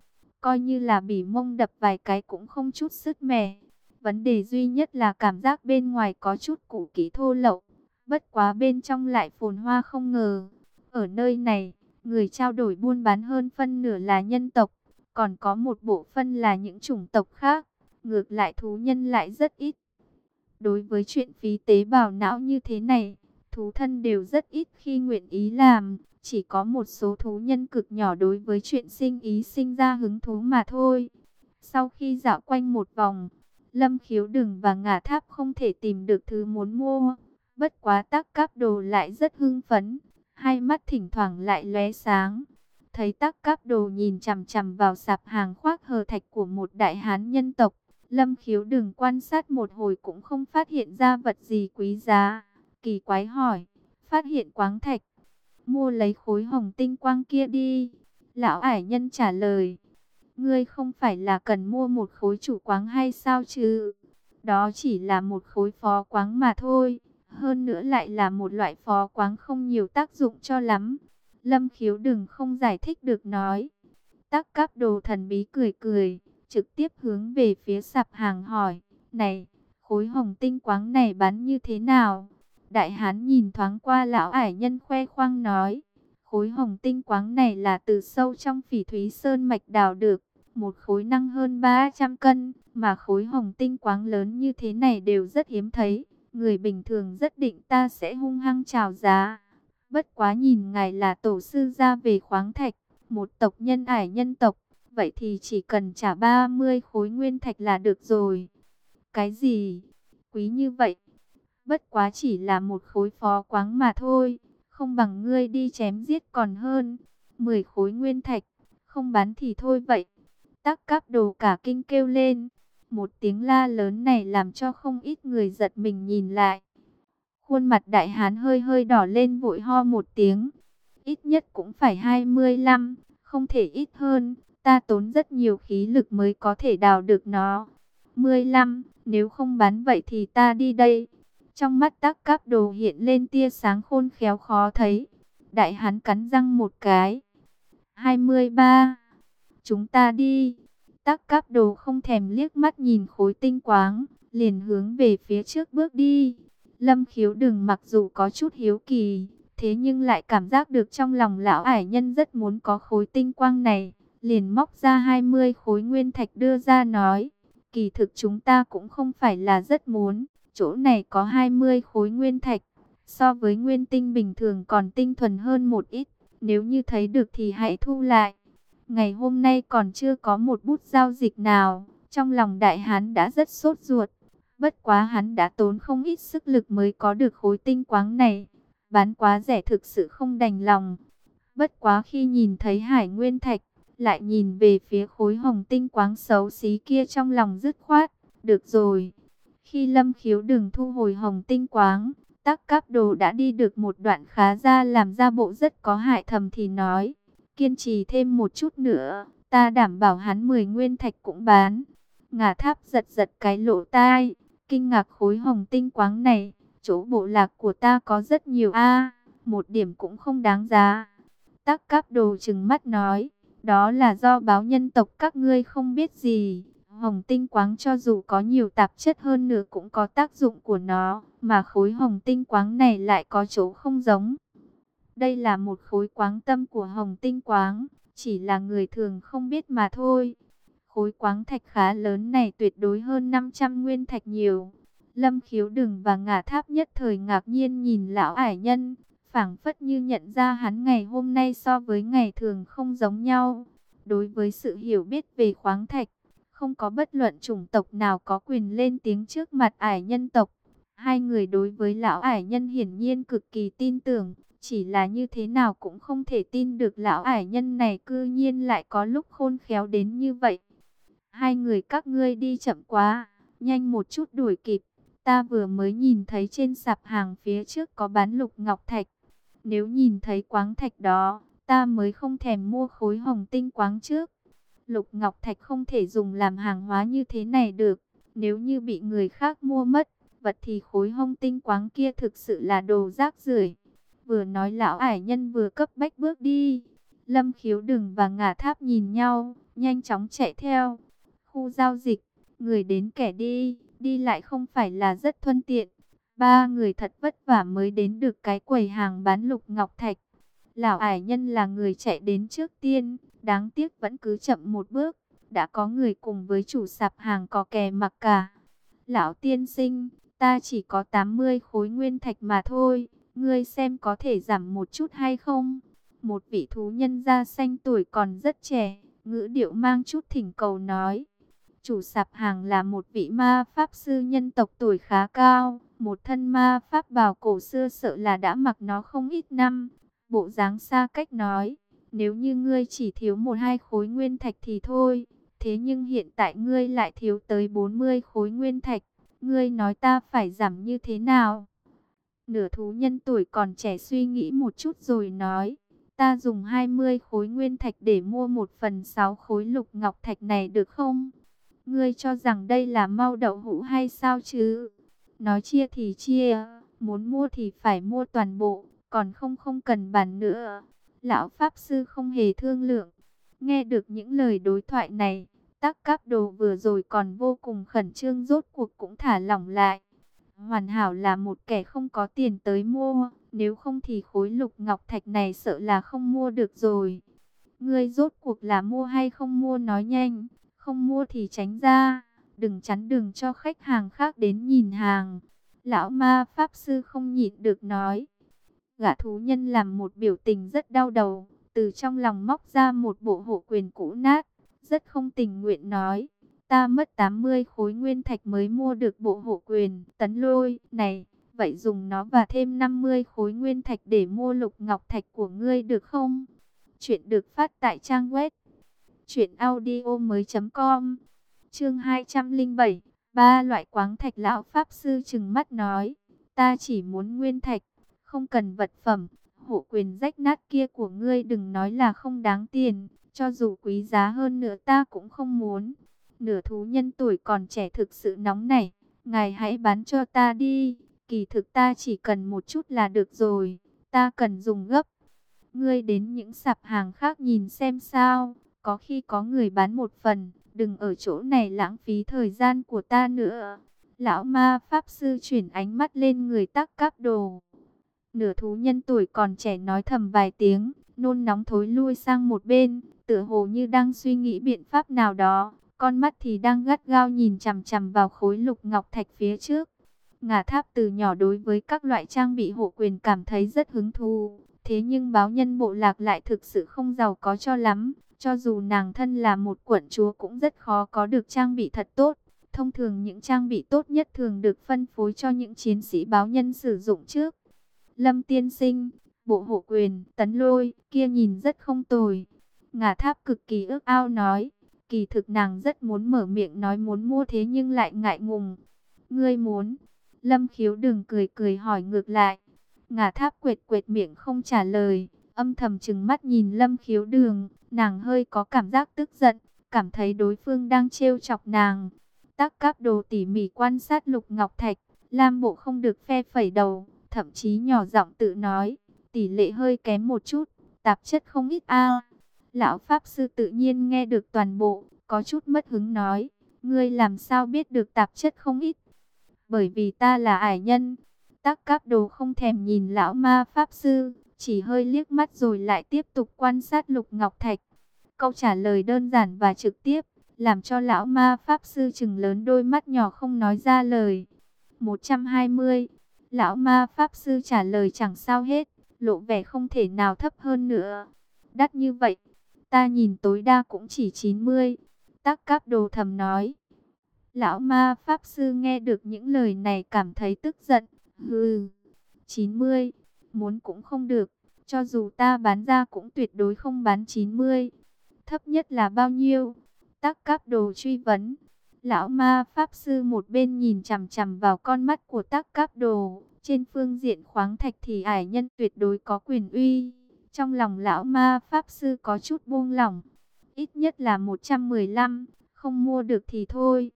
Coi như là bỉ mông đập vài cái cũng không chút sức mẻ. Vấn đề duy nhất là cảm giác bên ngoài có chút cũ kỹ thô lậu. Bất quá bên trong lại phồn hoa không ngờ. Ở nơi này, người trao đổi buôn bán hơn phân nửa là nhân tộc. Còn có một bộ phân là những chủng tộc khác. Ngược lại thú nhân lại rất ít. Đối với chuyện phí tế bào não như thế này, thú thân đều rất ít khi nguyện ý làm, chỉ có một số thú nhân cực nhỏ đối với chuyện sinh ý sinh ra hứng thú mà thôi. Sau khi dạo quanh một vòng, Lâm khiếu đừng và ngả tháp không thể tìm được thứ muốn mua. Bất quá tắc cáp đồ lại rất hưng phấn, hai mắt thỉnh thoảng lại lóe sáng. Thấy tắc cáp đồ nhìn chằm chằm vào sạp hàng khoác hờ thạch của một đại hán nhân tộc. Lâm khiếu đừng quan sát một hồi cũng không phát hiện ra vật gì quý giá. Kỳ quái hỏi, phát hiện quáng thạch, mua lấy khối hồng tinh quang kia đi. Lão ải nhân trả lời, ngươi không phải là cần mua một khối chủ quáng hay sao chứ? Đó chỉ là một khối phó quáng mà thôi. Hơn nữa lại là một loại phó quáng không nhiều tác dụng cho lắm. Lâm khiếu đừng không giải thích được nói. Tắc cáp đồ thần bí cười cười, trực tiếp hướng về phía sạp hàng hỏi. Này, khối hồng tinh quáng này bán như thế nào? Đại hán nhìn thoáng qua lão ải nhân khoe khoang nói. Khối hồng tinh quáng này là từ sâu trong phỉ thúy sơn mạch đào được. Một khối năng hơn 300 cân, mà khối hồng tinh quáng lớn như thế này đều rất hiếm thấy. Người bình thường rất định ta sẽ hung hăng chào giá. Bất quá nhìn ngài là tổ sư ra về khoáng thạch, một tộc nhân ải nhân tộc. Vậy thì chỉ cần trả 30 khối nguyên thạch là được rồi. Cái gì? Quý như vậy? Bất quá chỉ là một khối phó quáng mà thôi. Không bằng ngươi đi chém giết còn hơn. 10 khối nguyên thạch. Không bán thì thôi vậy. Tắc các đồ cả kinh kêu lên. Một tiếng la lớn này làm cho không ít người giật mình nhìn lại. Khuôn mặt đại hán hơi hơi đỏ lên vội ho một tiếng. Ít nhất cũng phải 25, không thể ít hơn. Ta tốn rất nhiều khí lực mới có thể đào được nó. 15, nếu không bán vậy thì ta đi đây. Trong mắt tắc cáp đồ hiện lên tia sáng khôn khéo khó thấy. Đại hán cắn răng một cái. 23. Chúng ta đi. Tắc cáp đồ không thèm liếc mắt nhìn khối tinh quáng. Liền hướng về phía trước bước đi. Lâm khiếu đừng mặc dù có chút hiếu kỳ. Thế nhưng lại cảm giác được trong lòng lão ải nhân rất muốn có khối tinh quang này. Liền móc ra 20 khối nguyên thạch đưa ra nói. Kỳ thực chúng ta cũng không phải là rất muốn. Chỗ này có 20 khối nguyên thạch. So với nguyên tinh bình thường còn tinh thuần hơn một ít. Nếu như thấy được thì hãy thu lại. Ngày hôm nay còn chưa có một bút giao dịch nào. Trong lòng đại hán đã rất sốt ruột. Bất quá hắn đã tốn không ít sức lực mới có được khối tinh quáng này. Bán quá rẻ thực sự không đành lòng. Bất quá khi nhìn thấy hải nguyên thạch, lại nhìn về phía khối hồng tinh quáng xấu xí kia trong lòng dứt khoát. Được rồi. Khi lâm khiếu đừng thu hồi hồng tinh quáng, tắc cáp đồ đã đi được một đoạn khá ra làm ra bộ rất có hại thầm thì nói. Kiên trì thêm một chút nữa, ta đảm bảo hắn 10 nguyên thạch cũng bán. Ngả tháp giật giật cái lỗ tai, kinh ngạc khối hồng tinh quáng này, chỗ bộ lạc của ta có rất nhiều a một điểm cũng không đáng giá. Tắc cáp đồ chừng mắt nói, đó là do báo nhân tộc các ngươi không biết gì. Hồng tinh quáng cho dù có nhiều tạp chất hơn nữa cũng có tác dụng của nó, mà khối hồng tinh quáng này lại có chỗ không giống. Đây là một khối quáng tâm của hồng tinh quáng, chỉ là người thường không biết mà thôi. Khối quáng thạch khá lớn này tuyệt đối hơn 500 nguyên thạch nhiều. Lâm khiếu đừng và ngả tháp nhất thời ngạc nhiên nhìn lão ải nhân, phảng phất như nhận ra hắn ngày hôm nay so với ngày thường không giống nhau. Đối với sự hiểu biết về khoáng thạch, không có bất luận chủng tộc nào có quyền lên tiếng trước mặt ải nhân tộc. Hai người đối với lão ải nhân hiển nhiên cực kỳ tin tưởng, chỉ là như thế nào cũng không thể tin được lão ải nhân này cư nhiên lại có lúc khôn khéo đến như vậy. Hai người các ngươi đi chậm quá, nhanh một chút đuổi kịp. Ta vừa mới nhìn thấy trên sạp hàng phía trước có bán lục ngọc thạch. Nếu nhìn thấy quáng thạch đó, ta mới không thèm mua khối hồng tinh quáng trước. Lục ngọc thạch không thể dùng làm hàng hóa như thế này được. Nếu như bị người khác mua mất, vật thì khối hồng tinh quáng kia thực sự là đồ rác rưởi. Vừa nói lão ải nhân vừa cấp bách bước đi. Lâm khiếu đừng và ngả tháp nhìn nhau, nhanh chóng chạy theo. Khu giao dịch, người đến kẻ đi, đi lại không phải là rất thuận tiện. Ba người thật vất vả mới đến được cái quầy hàng bán lục ngọc thạch. Lão ải nhân là người chạy đến trước tiên, đáng tiếc vẫn cứ chậm một bước. Đã có người cùng với chủ sạp hàng có kè mặc cả. Lão tiên sinh, ta chỉ có 80 khối nguyên thạch mà thôi, ngươi xem có thể giảm một chút hay không? Một vị thú nhân da xanh tuổi còn rất trẻ, ngữ điệu mang chút thỉnh cầu nói. Chủ sạp hàng là một vị ma pháp sư nhân tộc tuổi khá cao, một thân ma pháp bào cổ xưa sợ là đã mặc nó không ít năm. Bộ dáng xa cách nói, nếu như ngươi chỉ thiếu một hai khối nguyên thạch thì thôi, thế nhưng hiện tại ngươi lại thiếu tới 40 khối nguyên thạch, ngươi nói ta phải giảm như thế nào? Nửa thú nhân tuổi còn trẻ suy nghĩ một chút rồi nói, ta dùng 20 khối nguyên thạch để mua một phần 6 khối lục ngọc thạch này được không? Ngươi cho rằng đây là mau đậu hũ hay sao chứ? Nói chia thì chia, muốn mua thì phải mua toàn bộ, còn không không cần bàn nữa. Lão Pháp Sư không hề thương lượng. Nghe được những lời đối thoại này, tắc cáp đồ vừa rồi còn vô cùng khẩn trương rốt cuộc cũng thả lỏng lại. Hoàn hảo là một kẻ không có tiền tới mua, nếu không thì khối lục ngọc thạch này sợ là không mua được rồi. Ngươi rốt cuộc là mua hay không mua nói nhanh, không mua thì tránh ra, đừng chắn đường cho khách hàng khác đến nhìn hàng. Lão ma pháp sư không nhịn được nói. Gã thú nhân làm một biểu tình rất đau đầu, từ trong lòng móc ra một bộ hộ quyền cũ nát, rất không tình nguyện nói. Ta mất 80 khối nguyên thạch mới mua được bộ hộ quyền tấn lôi này, vậy dùng nó và thêm 50 khối nguyên thạch để mua lục ngọc thạch của ngươi được không? Chuyện được phát tại trang web truyệnaudiomoi.com. Chương 207, ba loại quáng thạch lão pháp sư chừng mắt nói, ta chỉ muốn nguyên thạch, không cần vật phẩm, hộ quyền rách nát kia của ngươi đừng nói là không đáng tiền, cho dù quý giá hơn nữa ta cũng không muốn. Nửa thú nhân tuổi còn trẻ thực sự nóng nảy, ngài hãy bán cho ta đi, kỳ thực ta chỉ cần một chút là được rồi, ta cần dùng gấp. Ngươi đến những sạp hàng khác nhìn xem sao, có khi có người bán một phần, đừng ở chỗ này lãng phí thời gian của ta nữa. Lão ma pháp sư chuyển ánh mắt lên người tắc cáp đồ. Nửa thú nhân tuổi còn trẻ nói thầm vài tiếng, nôn nóng thối lui sang một bên, tựa hồ như đang suy nghĩ biện pháp nào đó. Con mắt thì đang gắt gao nhìn chằm chằm vào khối lục ngọc thạch phía trước. Ngà tháp từ nhỏ đối với các loại trang bị hộ quyền cảm thấy rất hứng thú. Thế nhưng báo nhân bộ lạc lại thực sự không giàu có cho lắm. Cho dù nàng thân là một quận chúa cũng rất khó có được trang bị thật tốt. Thông thường những trang bị tốt nhất thường được phân phối cho những chiến sĩ báo nhân sử dụng trước. Lâm tiên sinh, bộ hộ quyền, tấn lôi, kia nhìn rất không tồi. Ngà tháp cực kỳ ước ao nói, kỳ thực nàng rất muốn mở miệng nói muốn mua thế nhưng lại ngại ngùng. Ngươi muốn, lâm khiếu đừng cười cười hỏi ngược lại. Ngà tháp quệt quệt miệng không trả lời, âm thầm chừng mắt nhìn lâm khiếu đường, nàng hơi có cảm giác tức giận, cảm thấy đối phương đang trêu chọc nàng. Tác cáp đồ tỉ mỉ quan sát lục ngọc thạch, lam bộ không được phe phẩy đầu, thậm chí nhỏ giọng tự nói, tỷ lệ hơi kém một chút, tạp chất không ít a. Lão Pháp Sư tự nhiên nghe được toàn bộ, có chút mất hứng nói, ngươi làm sao biết được tạp chất không ít? Bởi vì ta là ải nhân. Tắc cáp đồ không thèm nhìn lão ma Pháp Sư, chỉ hơi liếc mắt rồi lại tiếp tục quan sát lục ngọc thạch. Câu trả lời đơn giản và trực tiếp, làm cho lão ma Pháp Sư chừng lớn đôi mắt nhỏ không nói ra lời. 120 Lão ma Pháp Sư trả lời chẳng sao hết, lộ vẻ không thể nào thấp hơn nữa. Đắt như vậy, ta nhìn tối đa cũng chỉ 90. Tắc cáp đồ thầm nói. Lão ma Pháp Sư nghe được những lời này cảm thấy tức giận. Hừ, 90, muốn cũng không được. Cho dù ta bán ra cũng tuyệt đối không bán 90. Thấp nhất là bao nhiêu? Tắc cáp đồ truy vấn. Lão ma Pháp Sư một bên nhìn chằm chằm vào con mắt của tắc cáp đồ. Trên phương diện khoáng thạch thì ải nhân tuyệt đối có quyền uy. Trong lòng lão ma Pháp Sư có chút buông lỏng. Ít nhất là 115, không mua được thì thôi.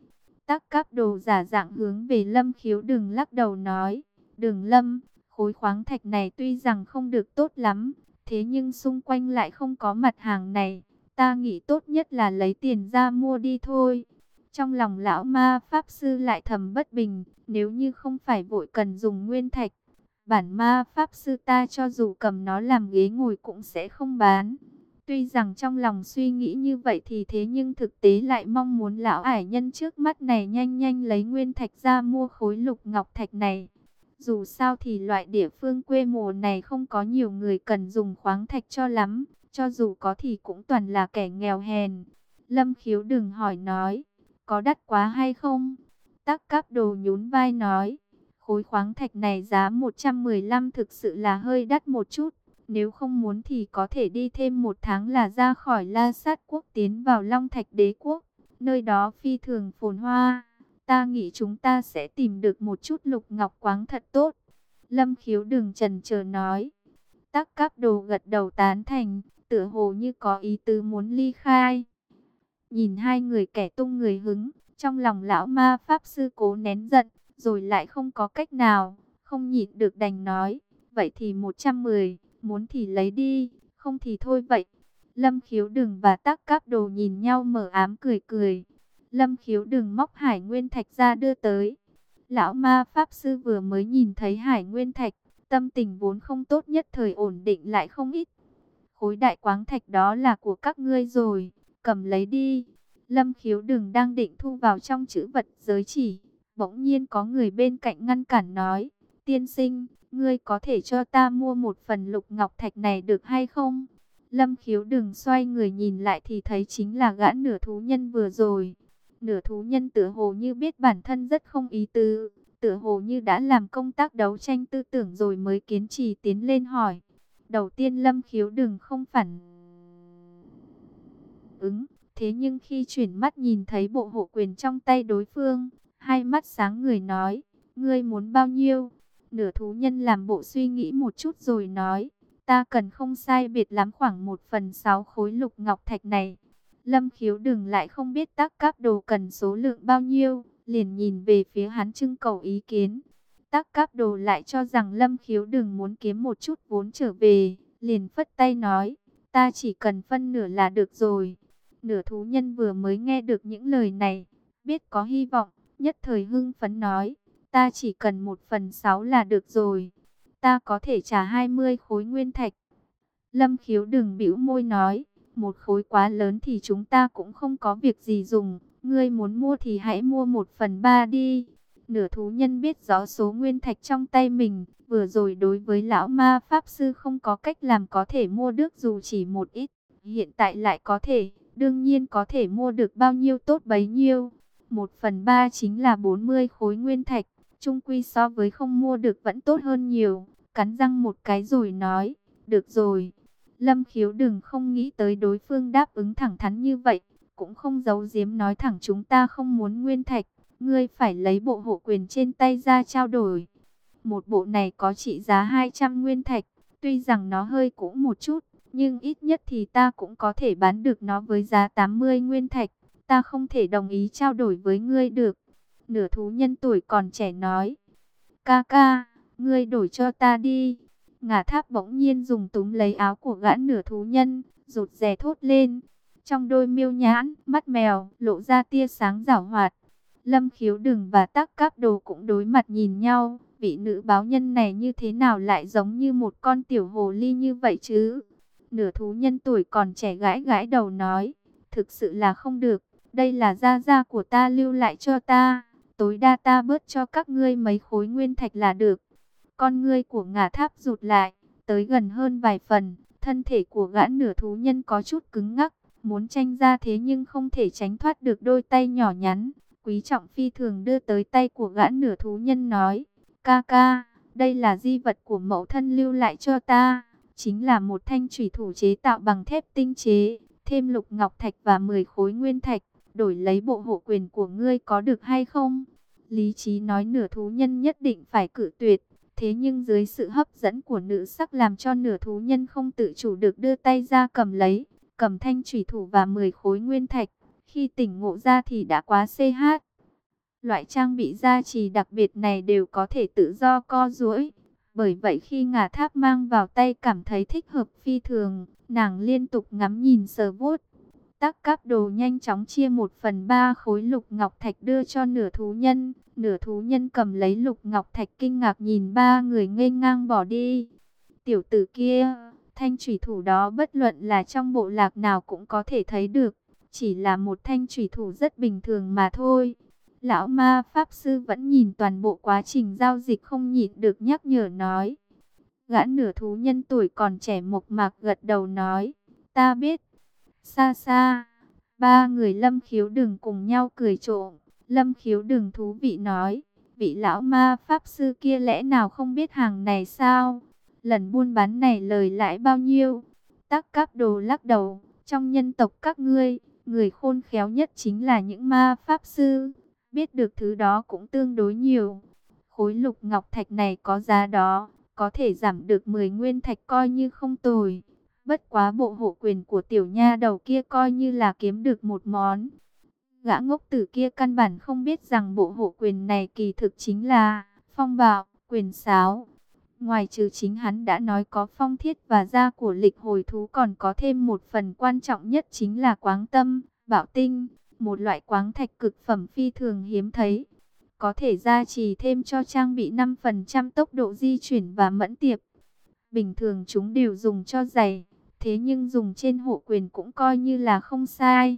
Tắc cáp đồ giả dạng hướng về lâm khiếu đừng lắc đầu nói. Đường lâm, khối khoáng thạch này tuy rằng không được tốt lắm. Thế nhưng xung quanh lại không có mặt hàng này. Ta nghĩ tốt nhất là lấy tiền ra mua đi thôi. Trong lòng lão ma pháp sư lại thầm bất bình, nếu như không phải vội cần dùng nguyên thạch, bản ma pháp sư ta cho dù cầm nó làm ghế ngồi cũng sẽ không bán. Tuy rằng trong lòng suy nghĩ như vậy thì thế nhưng thực tế lại mong muốn lão ải nhân trước mắt này nhanh nhanh lấy nguyên thạch ra mua khối lục ngọc thạch này. Dù sao thì loại địa phương quê mùa này không có nhiều người cần dùng khoáng thạch cho lắm, cho dù có thì cũng toàn là kẻ nghèo hèn. Lâm khiếu đừng hỏi nói có đắt quá hay không? Tắc cáp đồ nhún vai nói, khối khoáng thạch này giá 115 thực sự là hơi đắt một chút. Nếu không muốn thì có thể đi thêm một tháng là ra khỏi La Sát Quốc tiến vào Long Thạch Đế Quốc. Nơi đó phi thường phồn hoa. Ta nghĩ chúng ta sẽ tìm được một chút lục ngọc quáng thật tốt. Lâm khiếu đừng trần chờ nói. Tắc các đồ gật đầu tán thành, tựa hồ như có ý tứ muốn ly khai. Nhìn hai người kẻ tung người hứng, trong lòng lão ma pháp sư cố nén giận, rồi lại không có cách nào, không nhịn được đành nói, vậy thì 110, muốn thì lấy đi, không thì thôi vậy. Lâm khiếu đừng và tắc cáp đồ nhìn nhau mở ám cười cười. Lâm khiếu đừng móc hải nguyên thạch ra đưa tới. Lão ma pháp sư vừa mới nhìn thấy hải nguyên thạch, tâm tình vốn không tốt nhất thời ổn định lại không ít. Khối đại quáng thạch đó là của các ngươi rồi, cầm lấy đi. Lâm khiếu đừng đang định thu vào trong chữ vật giới chỉ. Bỗng nhiên có người bên cạnh ngăn cản nói, tiên sinh, ngươi có thể cho ta mua một phần lục ngọc thạch này được hay không? Lâm khiếu đừng xoay người nhìn lại thì thấy chính là gã nửa thú nhân vừa rồi. Nửa thú nhân tựa hồ như biết bản thân rất không ý tứ, tựa hồ như đã làm công tác đấu tranh tư tưởng rồi mới kiến trì tiến lên hỏi. Đầu tiên Lâm khiếu đừng không phản ứng, thế nhưng khi chuyển mắt nhìn thấy bộ hộ quyền trong tay đối phương, hai mắt sáng người nói, ngươi muốn bao nhiêu? Nửa thú nhân làm bộ suy nghĩ một chút rồi nói, ta cần không sai biệt lắm khoảng một phần sáu khối lục ngọc thạch này. Lâm khiếu đừng lại không biết tác cáp đồ cần số lượng bao nhiêu, liền nhìn về phía hắn trưng cầu ý kiến. Tác cáp đồ lại cho rằng lâm khiếu đừng muốn kiếm một chút vốn trở về, liền phất tay nói, ta chỉ cần phân nửa là được rồi. Nửa thú nhân vừa mới nghe được những lời này, biết có hy vọng, nhất thời hưng phấn nói, ta chỉ cần một phần sáu là được rồi. Ta có thể trả 20 khối nguyên thạch. Lâm khiếu đừng bĩu môi nói, một khối quá lớn thì chúng ta cũng không có việc gì dùng. Ngươi muốn mua thì hãy mua một phần ba đi. Nửa thú nhân biết rõ số nguyên thạch trong tay mình, vừa rồi đối với lão ma pháp sư không có cách làm có thể mua được dù chỉ một ít. Hiện tại lại có thể, đương nhiên có thể mua được bao nhiêu tốt bấy nhiêu. Một phần ba chính là 40 khối nguyên thạch, trung quy so với không mua được vẫn tốt hơn nhiều. Cắn răng một cái rồi nói, được rồi. Lâm khiếu đừng không nghĩ tới đối phương đáp ứng thẳng thắn như vậy, cũng không giấu giếm nói thẳng chúng ta không muốn nguyên thạch, ngươi phải lấy bộ hộ quyền trên tay ra trao đổi. Một bộ này có trị giá 200 nguyên thạch, tuy rằng nó hơi cũ một chút, nhưng ít nhất thì ta cũng có thể bán được nó với giá 80 nguyên thạch ta không thể đồng ý trao đổi với ngươi được. Nửa thú nhân tuổi còn trẻ nói, ca ca, ngươi đổi cho ta đi. Ngả tháp bỗng nhiên dùng túm lấy áo của gã nửa thú nhân, rụt rè thốt lên. Trong đôi miêu nhãn, mắt mèo, lộ ra tia sáng rảo hoạt. Lâm khiếu đừng và tắc các đồ cũng đối mặt nhìn nhau. Vị nữ báo nhân này như thế nào lại giống như một con tiểu hồ ly như vậy chứ? Nửa thú nhân tuổi còn trẻ gãi gãi đầu nói, thực sự là không được. Đây là gia gia của ta lưu lại cho ta. Tối đa ta bớt cho các ngươi mấy khối nguyên thạch là được. Con ngươi của ngả tháp rụt lại, tới gần hơn vài phần. Thân thể của gã nửa thú nhân có chút cứng ngắc, muốn tranh ra thế nhưng không thể tránh thoát được đôi tay nhỏ nhắn. Quý trọng phi thường đưa tới tay của gã nửa thú nhân nói, ca ca, đây là di vật của mẫu thân lưu lại cho ta, chính là một thanh thủy thủ chế tạo bằng thép tinh chế, thêm lục ngọc thạch và 10 khối nguyên thạch đổi lấy bộ hộ quyền của ngươi có được hay không? Lý trí nói nửa thú nhân nhất định phải cử tuyệt, thế nhưng dưới sự hấp dẫn của nữ sắc làm cho nửa thú nhân không tự chủ được đưa tay ra cầm lấy, cầm thanh thủy thủ và 10 khối nguyên thạch, khi tỉnh ngộ ra thì đã quá CH. Loại trang bị gia trì đặc biệt này đều có thể tự do co duỗi. Bởi vậy khi ngà tháp mang vào tay cảm thấy thích hợp phi thường, nàng liên tục ngắm nhìn sờ vuốt, Tắc các đồ nhanh chóng chia một phần ba khối lục ngọc thạch đưa cho nửa thú nhân. Nửa thú nhân cầm lấy lục ngọc thạch kinh ngạc nhìn ba người ngây ngang bỏ đi. Tiểu tử kia, thanh thủy thủ đó bất luận là trong bộ lạc nào cũng có thể thấy được. Chỉ là một thanh thủy thủ rất bình thường mà thôi. Lão ma pháp sư vẫn nhìn toàn bộ quá trình giao dịch không nhịn được nhắc nhở nói. Gã nửa thú nhân tuổi còn trẻ mộc mạc gật đầu nói. Ta biết Xa xa, Ba người lâm khiếu đừng cùng nhau cười trộm. Lâm khiếu đừng thú vị nói. Vị lão ma pháp sư kia lẽ nào không biết hàng này sao? Lần buôn bán này lời lãi bao nhiêu? Tắc các đồ lắc đầu. Trong nhân tộc các ngươi, người khôn khéo nhất chính là những ma pháp sư. Biết được thứ đó cũng tương đối nhiều. Khối lục ngọc thạch này có giá đó, có thể giảm được 10 nguyên thạch coi như không tồi. Bất quá bộ hộ quyền của tiểu nha đầu kia coi như là kiếm được một món. Gã ngốc tử kia căn bản không biết rằng bộ hộ quyền này kỳ thực chính là phong bạo, quyền sáo. Ngoài trừ chính hắn đã nói có phong thiết và gia của lịch hồi thú còn có thêm một phần quan trọng nhất chính là quáng tâm, bảo tinh, một loại quáng thạch cực phẩm phi thường hiếm thấy. Có thể gia trì thêm cho trang bị 5% tốc độ di chuyển và mẫn tiệp. Bình thường chúng đều dùng cho giày, thế nhưng dùng trên hộ quyền cũng coi như là không sai.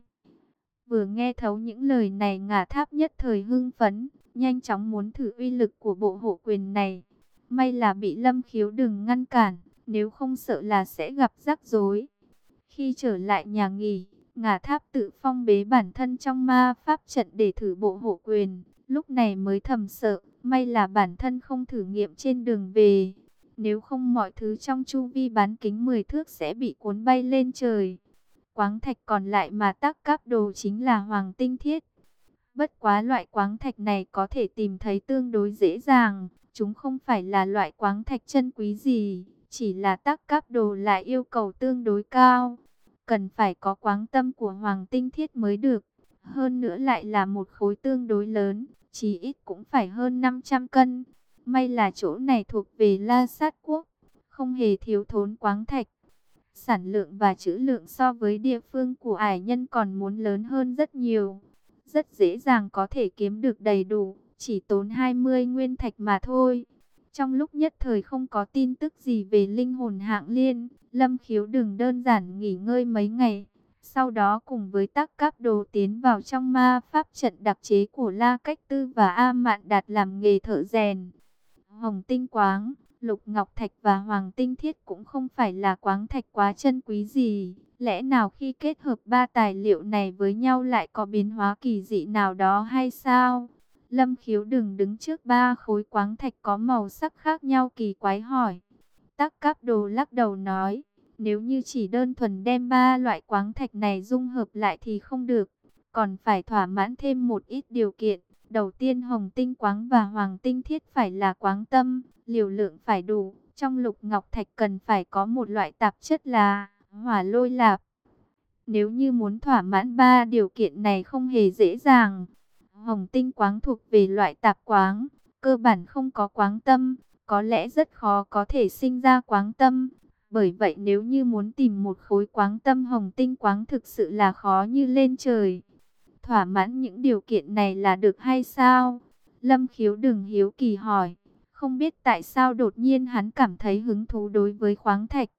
Vừa nghe thấu những lời này ngả tháp nhất thời hưng phấn, nhanh chóng muốn thử uy lực của bộ hộ quyền này. May là bị lâm khiếu đừng ngăn cản, nếu không sợ là sẽ gặp rắc rối. Khi trở lại nhà nghỉ, ngả tháp tự phong bế bản thân trong ma pháp trận để thử bộ hộ quyền. Lúc này mới thầm sợ, may là bản thân không thử nghiệm trên đường về. Nếu không mọi thứ trong chu vi bán kính 10 thước sẽ bị cuốn bay lên trời. Quáng thạch còn lại mà tác cáp đồ chính là hoàng tinh thiết. Bất quá loại quáng thạch này có thể tìm thấy tương đối dễ dàng. Chúng không phải là loại quáng thạch chân quý gì, chỉ là tác cáp đồ lại yêu cầu tương đối cao. Cần phải có quáng tâm của hoàng tinh thiết mới được. Hơn nữa lại là một khối tương đối lớn, chỉ ít cũng phải hơn 500 cân. May là chỗ này thuộc về La Sát Quốc, không hề thiếu thốn quáng thạch. Sản lượng và trữ lượng so với địa phương của ải nhân còn muốn lớn hơn rất nhiều. Rất dễ dàng có thể kiếm được đầy đủ, chỉ tốn 20 nguyên thạch mà thôi. Trong lúc nhất thời không có tin tức gì về linh hồn hạng liên, Lâm Khiếu đừng đơn giản nghỉ ngơi mấy ngày. Sau đó cùng với tác các đồ tiến vào trong ma pháp trận đặc chế của La Cách Tư và A Mạn Đạt làm nghề thợ rèn. Hồng tinh quáng, lục ngọc thạch và hoàng tinh thiết cũng không phải là quáng thạch quá chân quý gì. Lẽ nào khi kết hợp ba tài liệu này với nhau lại có biến hóa kỳ dị nào đó hay sao? Lâm khiếu đừng đứng trước ba khối quáng thạch có màu sắc khác nhau kỳ quái hỏi. Tắc cáp đồ lắc đầu nói, nếu như chỉ đơn thuần đem ba loại quáng thạch này dung hợp lại thì không được, còn phải thỏa mãn thêm một ít điều kiện. Đầu tiên hồng tinh quáng và hoàng tinh thiết phải là quáng tâm, liều lượng phải đủ. Trong lục ngọc thạch cần phải có một loại tạp chất là hỏa lôi lạp. Nếu như muốn thỏa mãn ba điều kiện này không hề dễ dàng. Hồng tinh quáng thuộc về loại tạp quáng, cơ bản không có quáng tâm, có lẽ rất khó có thể sinh ra quáng tâm. Bởi vậy nếu như muốn tìm một khối quáng tâm hồng tinh quáng thực sự là khó như lên trời. Thỏa mãn những điều kiện này là được hay sao? Lâm khiếu đừng hiếu kỳ hỏi. Không biết tại sao đột nhiên hắn cảm thấy hứng thú đối với khoáng thạch.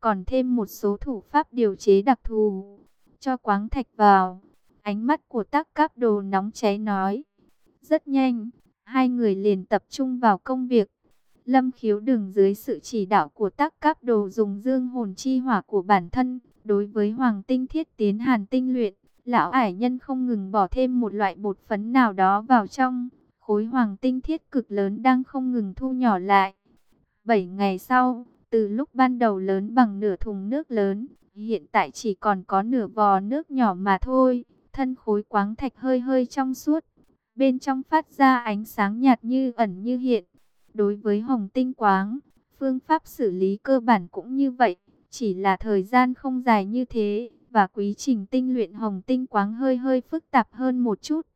Còn thêm một số thủ pháp điều chế đặc thù. Cho khoáng thạch vào. Ánh mắt của tác các đồ nóng cháy nói. Rất nhanh, hai người liền tập trung vào công việc. Lâm khiếu đừng dưới sự chỉ đạo của tác các đồ dùng dương hồn chi hỏa của bản thân. Đối với hoàng tinh thiết tiến hàn tinh luyện, lão ải nhân không ngừng bỏ thêm một loại bột phấn nào đó vào trong. Khối hoàng tinh thiết cực lớn đang không ngừng thu nhỏ lại. Bảy ngày sau, từ lúc ban đầu lớn bằng nửa thùng nước lớn, hiện tại chỉ còn có nửa vò nước nhỏ mà thôi. Thân khối quáng thạch hơi hơi trong suốt, bên trong phát ra ánh sáng nhạt như ẩn như hiện. Đối với hồng tinh quáng, phương pháp xử lý cơ bản cũng như vậy, chỉ là thời gian không dài như thế, và quy trình tinh luyện hồng tinh quáng hơi hơi phức tạp hơn một chút.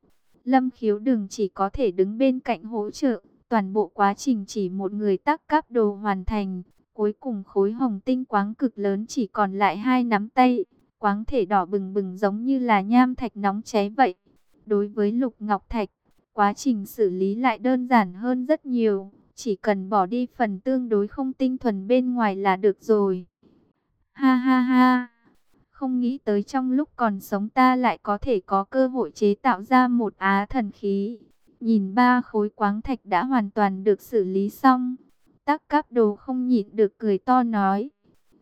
Lâm khiếu đừng chỉ có thể đứng bên cạnh hỗ trợ, toàn bộ quá trình chỉ một người tác cáp đồ hoàn thành. Cuối cùng khối hồng tinh quáng cực lớn chỉ còn lại hai nắm tay, quáng thể đỏ bừng bừng giống như là nham thạch nóng cháy vậy. Đối với lục ngọc thạch, quá trình xử lý lại đơn giản hơn rất nhiều, chỉ cần bỏ đi phần tương đối không tinh thuần bên ngoài là được rồi. Ha ha ha! Không nghĩ tới trong lúc còn sống ta lại có thể có cơ hội chế tạo ra một á thần khí. Nhìn ba khối quáng thạch đã hoàn toàn được xử lý xong. Tắc các đồ không nhịn được cười to nói.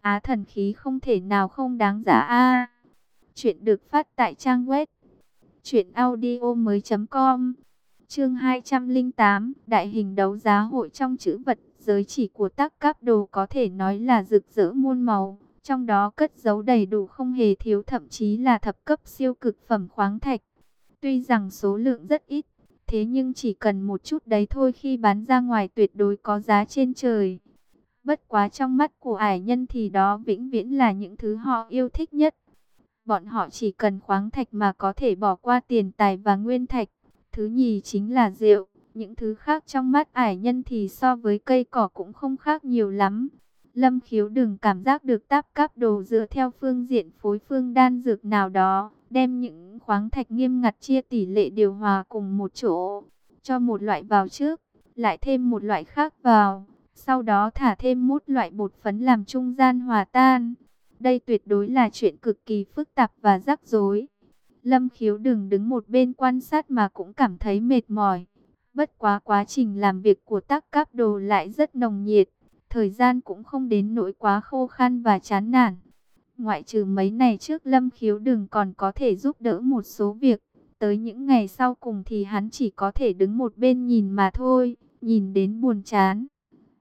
Á thần khí không thể nào không đáng giá a Chuyện được phát tại trang web truyệnaudiomoi.com. Chương 208, đại hình đấu giá hội trong chữ vật, giới chỉ của Tắc Cáp Đồ có thể nói là rực rỡ muôn màu, trong đó cất giấu đầy đủ không hề thiếu thậm chí là thập cấp siêu cực phẩm khoáng thạch. Tuy rằng số lượng rất ít, thế nhưng chỉ cần một chút đấy thôi khi bán ra ngoài tuyệt đối có giá trên trời. Bất quá trong mắt của ải nhân thì đó vĩnh viễn là những thứ họ yêu thích nhất. Bọn họ chỉ cần khoáng thạch mà có thể bỏ qua tiền tài và nguyên thạch. Thứ nhì chính là rượu. Những thứ khác trong mắt ải nhân thì so với cây cỏ cũng không khác nhiều lắm. Lâm khiếu đừng cảm giác được táp các đồ dựa theo phương diện phối phương đan dược nào đó. Đem những khoáng thạch nghiêm ngặt chia tỷ lệ điều hòa cùng một chỗ. Cho một loại vào trước, lại thêm một loại khác vào. Sau đó thả thêm một loại bột phấn làm trung gian hòa tan. Đây tuyệt đối là chuyện cực kỳ phức tạp và rắc rối. Lâm khiếu đừng đứng một bên quan sát mà cũng cảm thấy mệt mỏi. Bất quá quá trình làm việc của tác cáp đồ lại rất nồng nhiệt. Thời gian cũng không đến nỗi quá khô khan và chán nản. Ngoại trừ mấy ngày trước Lâm khiếu đừng còn có thể giúp đỡ một số việc. Tới những ngày sau cùng thì hắn chỉ có thể đứng một bên nhìn mà thôi. Nhìn đến buồn chán.